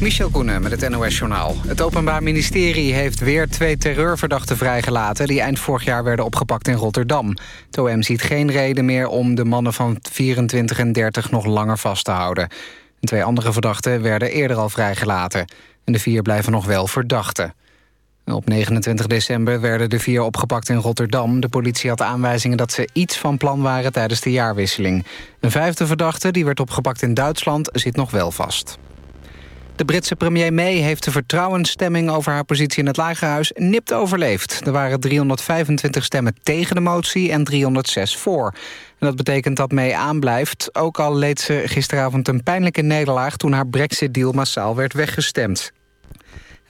Michel Koenen met het NOS-journaal. Het Openbaar Ministerie heeft weer twee terreurverdachten vrijgelaten... die eind vorig jaar werden opgepakt in Rotterdam. Het OM ziet geen reden meer om de mannen van 24 en 30 nog langer vast te houden. En twee andere verdachten werden eerder al vrijgelaten. En de vier blijven nog wel verdachten. Op 29 december werden de vier opgepakt in Rotterdam. De politie had aanwijzingen dat ze iets van plan waren tijdens de jaarwisseling. Een vijfde verdachte, die werd opgepakt in Duitsland, zit nog wel vast. De Britse premier May heeft de vertrouwensstemming over haar positie in het Lagerhuis nipt overleefd. Er waren 325 stemmen tegen de motie en 306 voor. En dat betekent dat May aanblijft, ook al leed ze gisteravond een pijnlijke nederlaag... toen haar brexit-deal massaal werd weggestemd.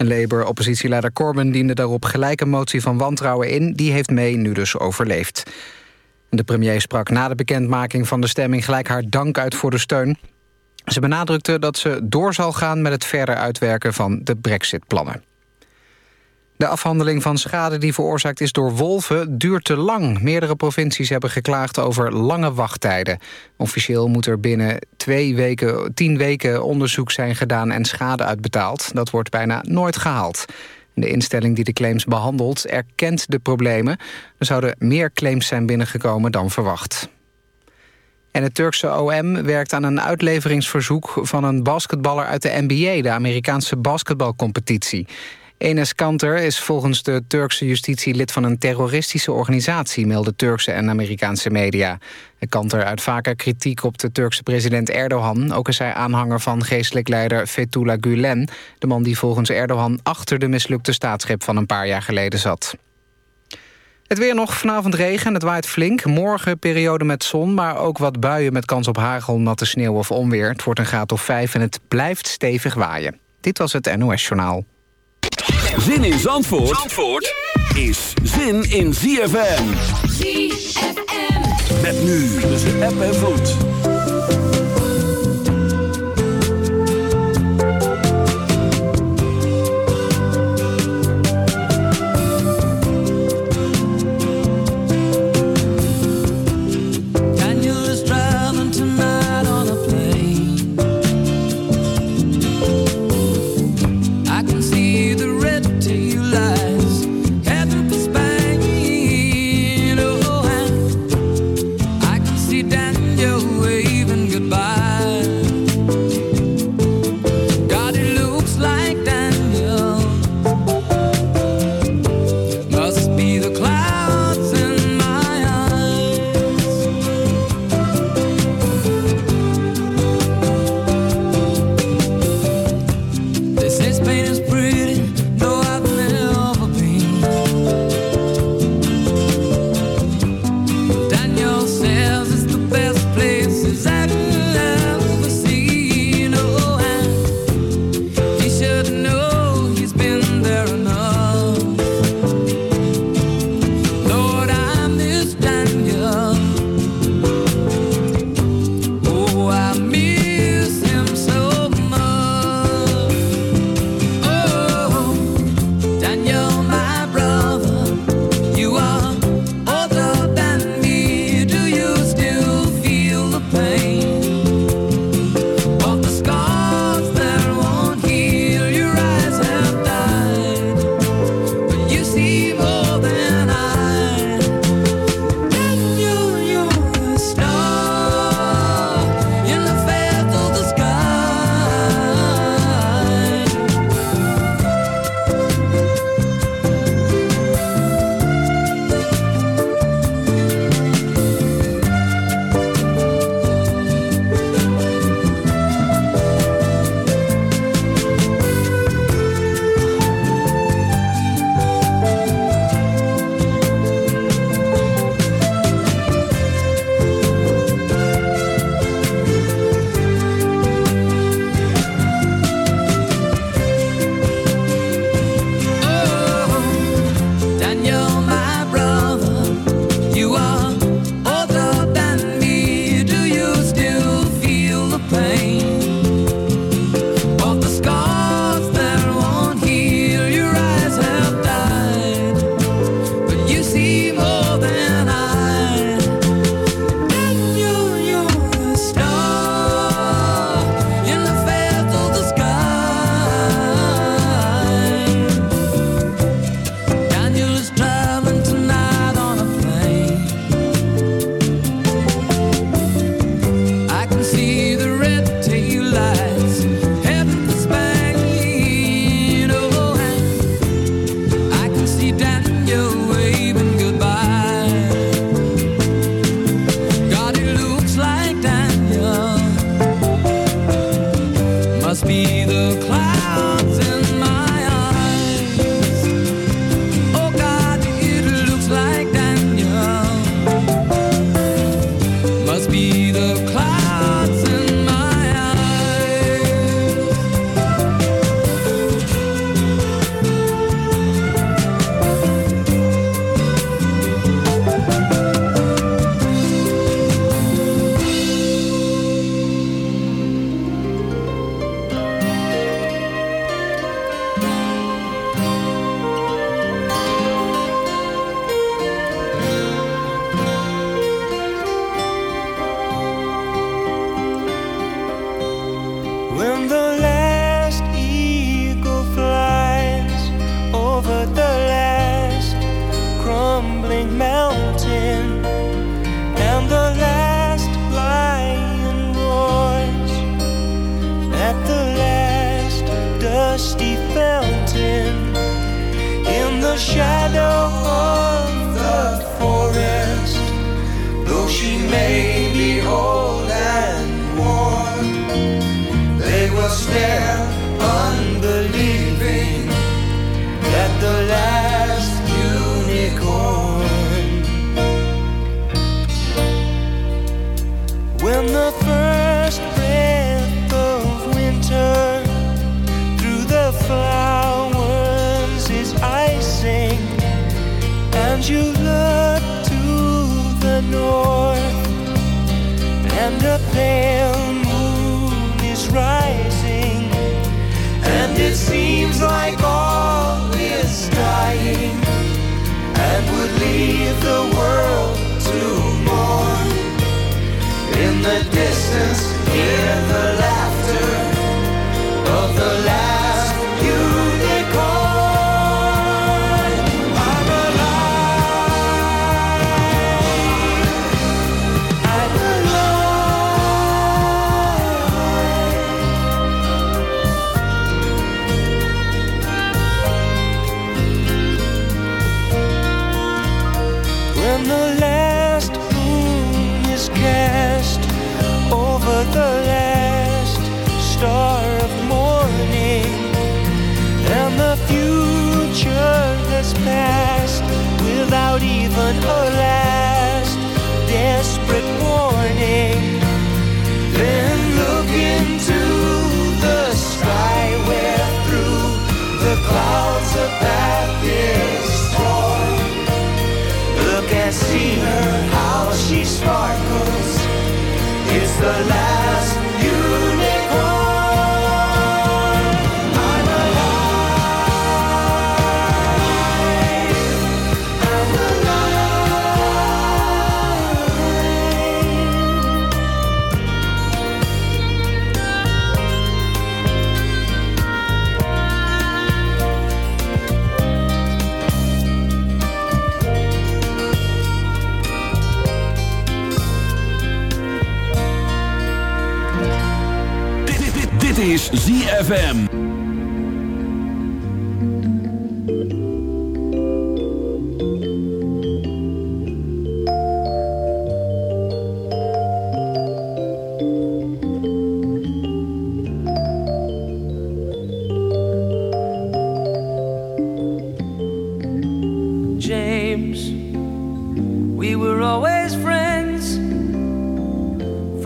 Labour-oppositieleider Corbyn diende daarop gelijk een motie van wantrouwen in. Die heeft May nu dus overleefd. De premier sprak na de bekendmaking van de stemming gelijk haar dank uit voor de steun. Ze benadrukte dat ze door zal gaan met het verder uitwerken van de brexit-plannen. De afhandeling van schade die veroorzaakt is door wolven duurt te lang. Meerdere provincies hebben geklaagd over lange wachttijden. Officieel moet er binnen twee weken, tien weken onderzoek zijn gedaan en schade uitbetaald. Dat wordt bijna nooit gehaald. De instelling die de claims behandelt erkent de problemen. Er zouden meer claims zijn binnengekomen dan verwacht. En het Turkse OM werkt aan een uitleveringsverzoek... van een basketballer uit de NBA, de Amerikaanse basketbalcompetitie. Enes Kanter is volgens de Turkse justitie lid van een terroristische organisatie... melden Turkse en Amerikaanse media. Kanter uit vaker kritiek op de Turkse president Erdogan. Ook is hij aanhanger van geestelijk leider Fethullah Gulen... de man die volgens Erdogan achter de mislukte staatsgreep van een paar jaar geleden zat. Het weer nog vanavond regen, het waait flink. Morgen periode met zon, maar ook wat buien met kans op hagel, natte sneeuw of onweer. Het wordt een graad of 5 en het blijft stevig waaien. Dit was het NOS Journaal. Zin in Zandvoort, Zandvoort is zin in ZFM. ZFM. Met nu tussen app en vloed.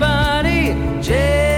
everybody. J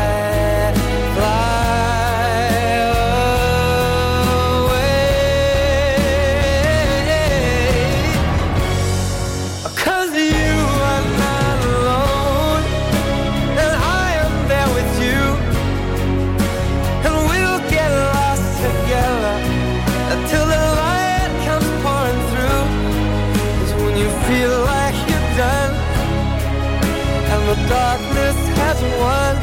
darkness has won.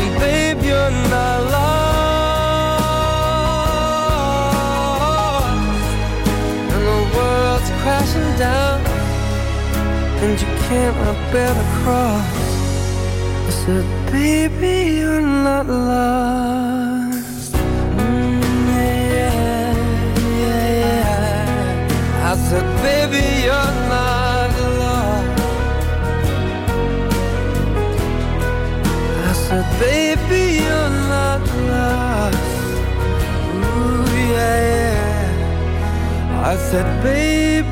And babe, you're not lost, and the world's crashing down, and you can't bear the cross. I said, baby, you're not lost. Mm. I said, baby, you're I said, baby,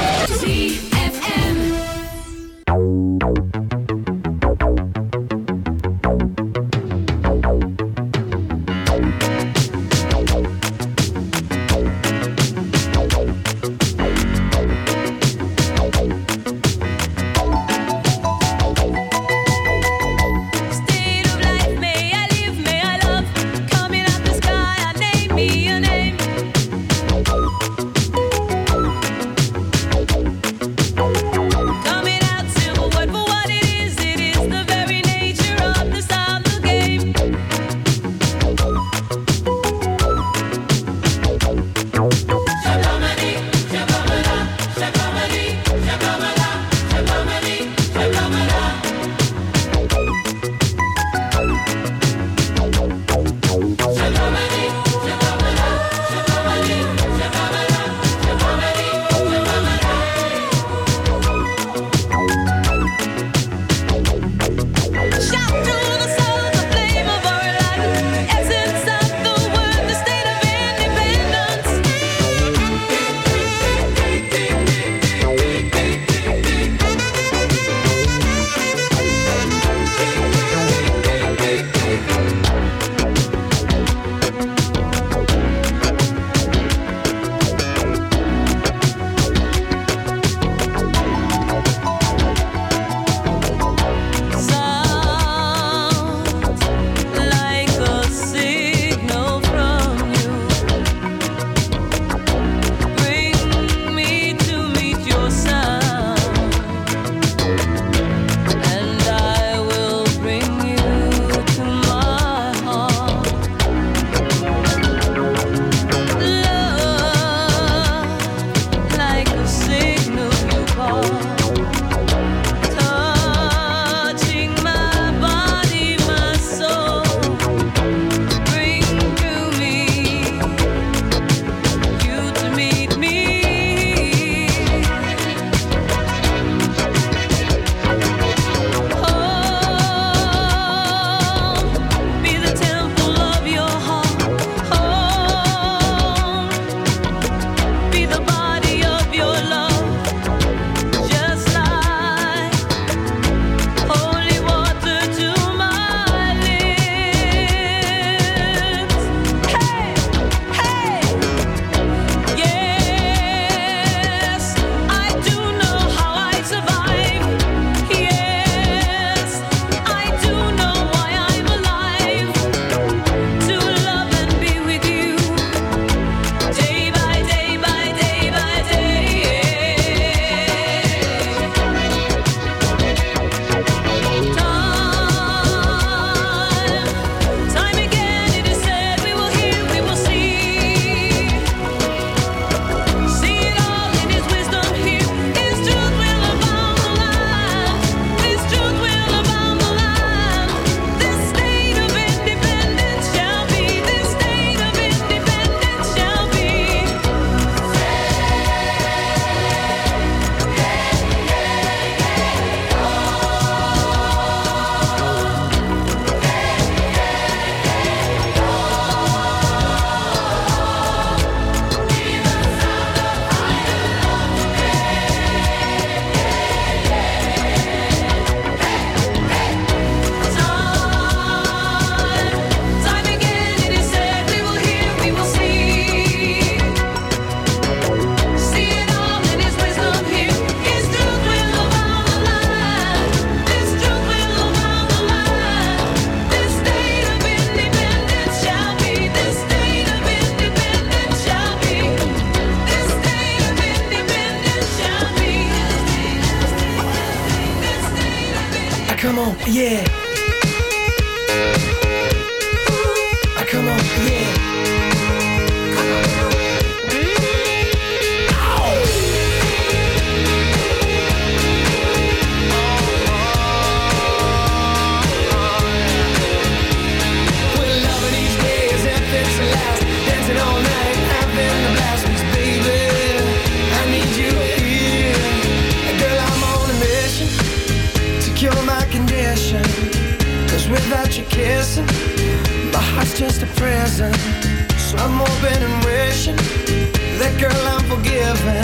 Forgiven.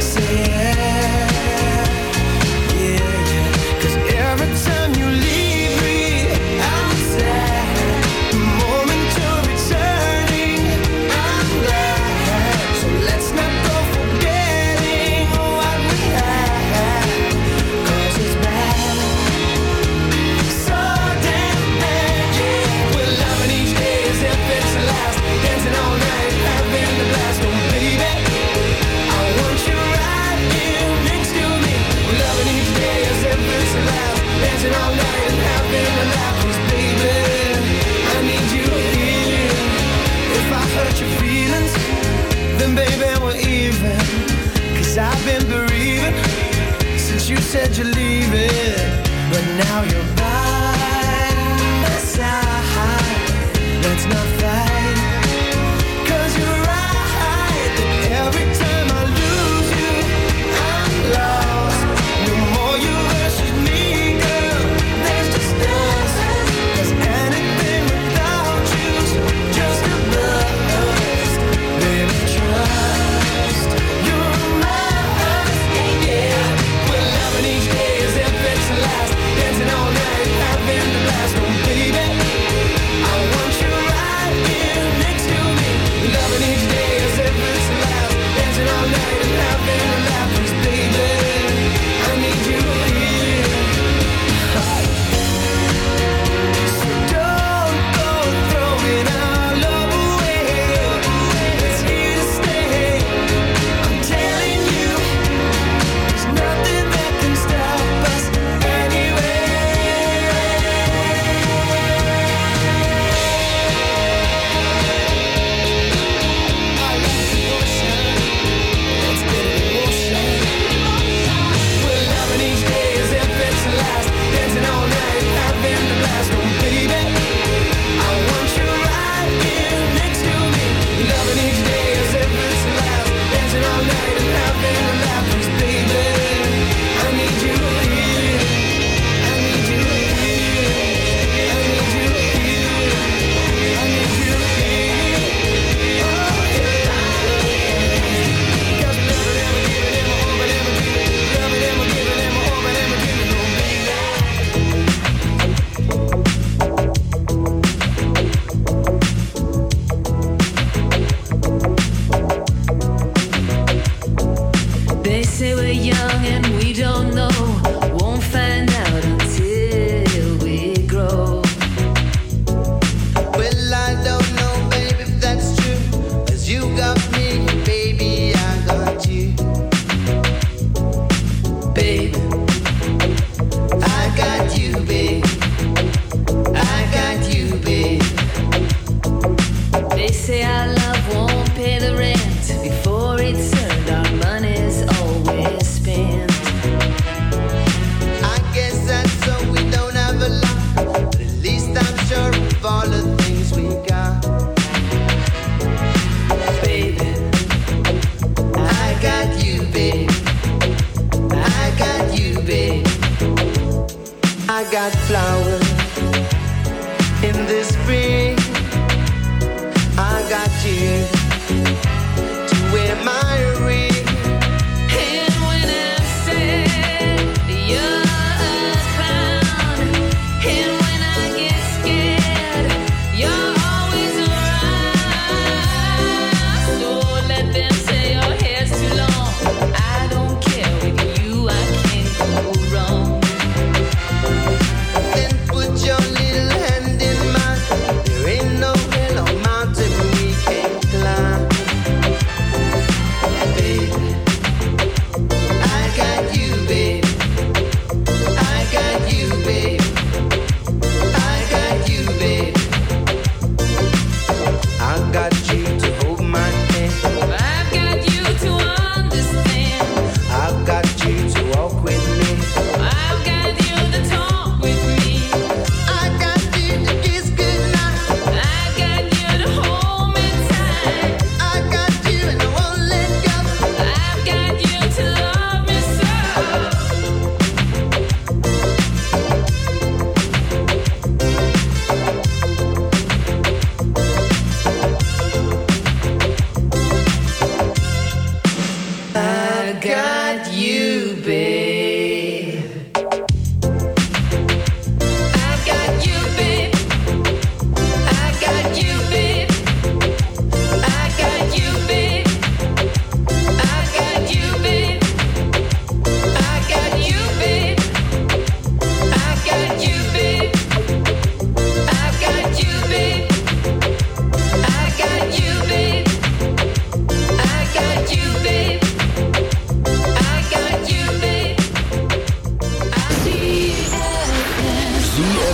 Say yeah, now you're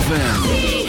ZFM.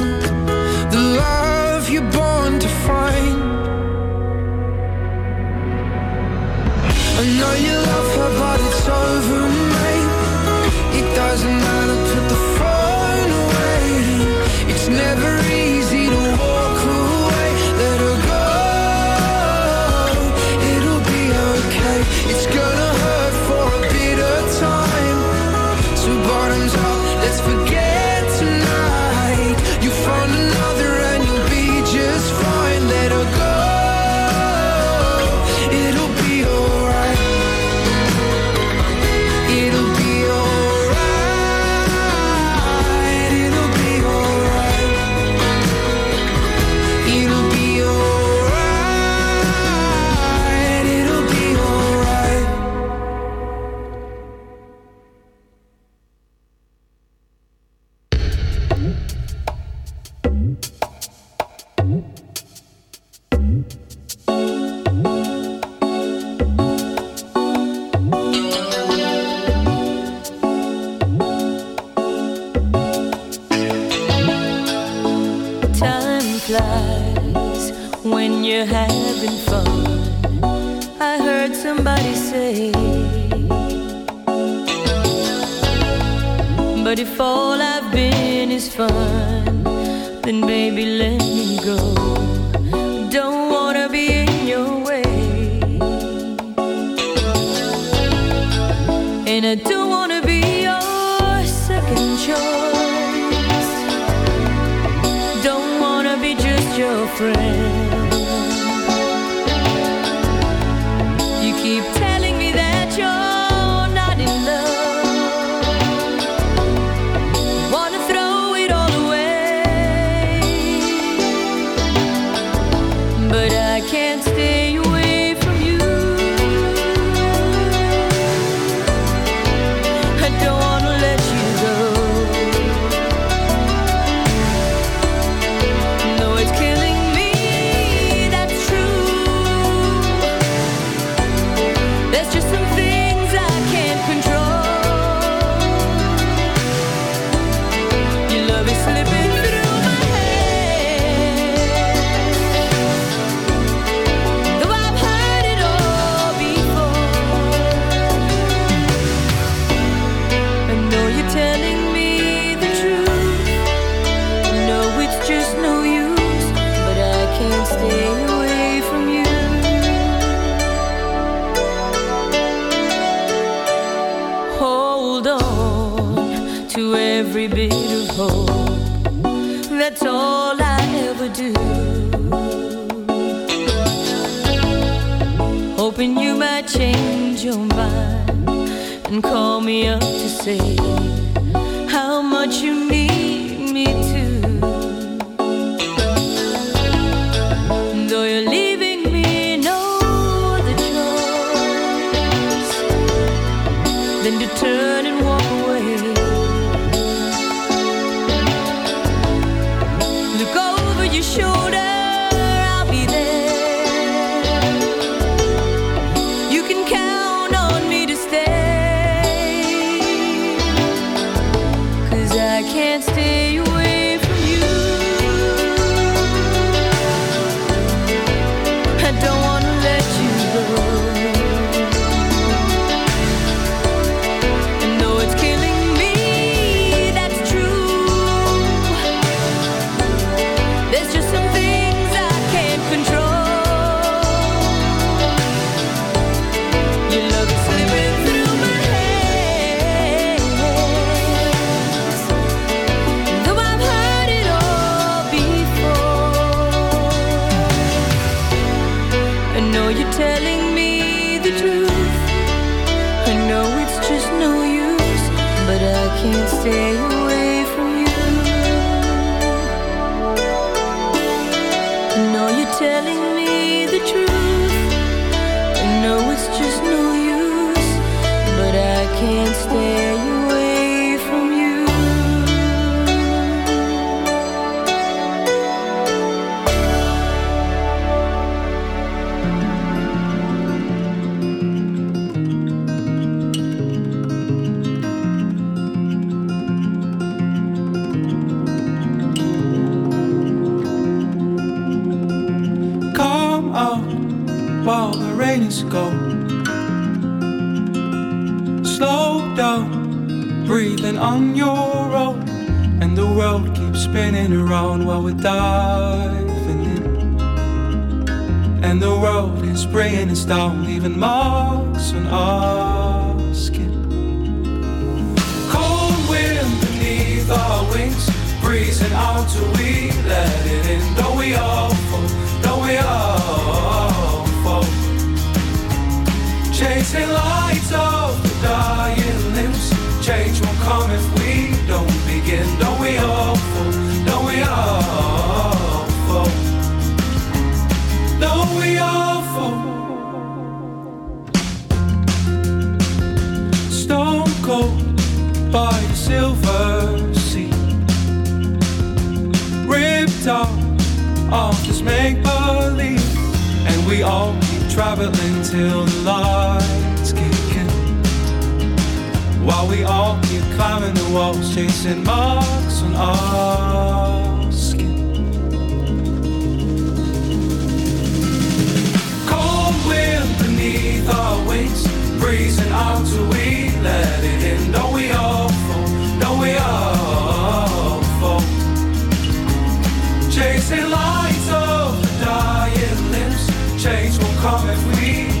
every bit of hope. That's all I ever do. Hoping you might change your mind and call me up to say. dancing lights of dying limbs. Change will come if we